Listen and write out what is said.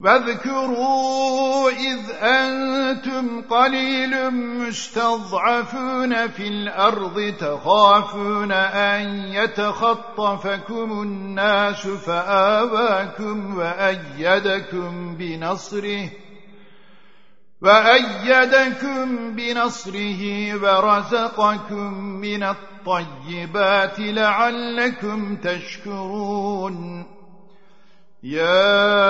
واذكروا إذ أنتم قليل مستضعفون في الأرض تخافون أن يتخطفكم الناس فآواكم وأيدكم بنصره وأيدكم بنصره ورزقكم من الطيبات لعلكم تشكرون. يا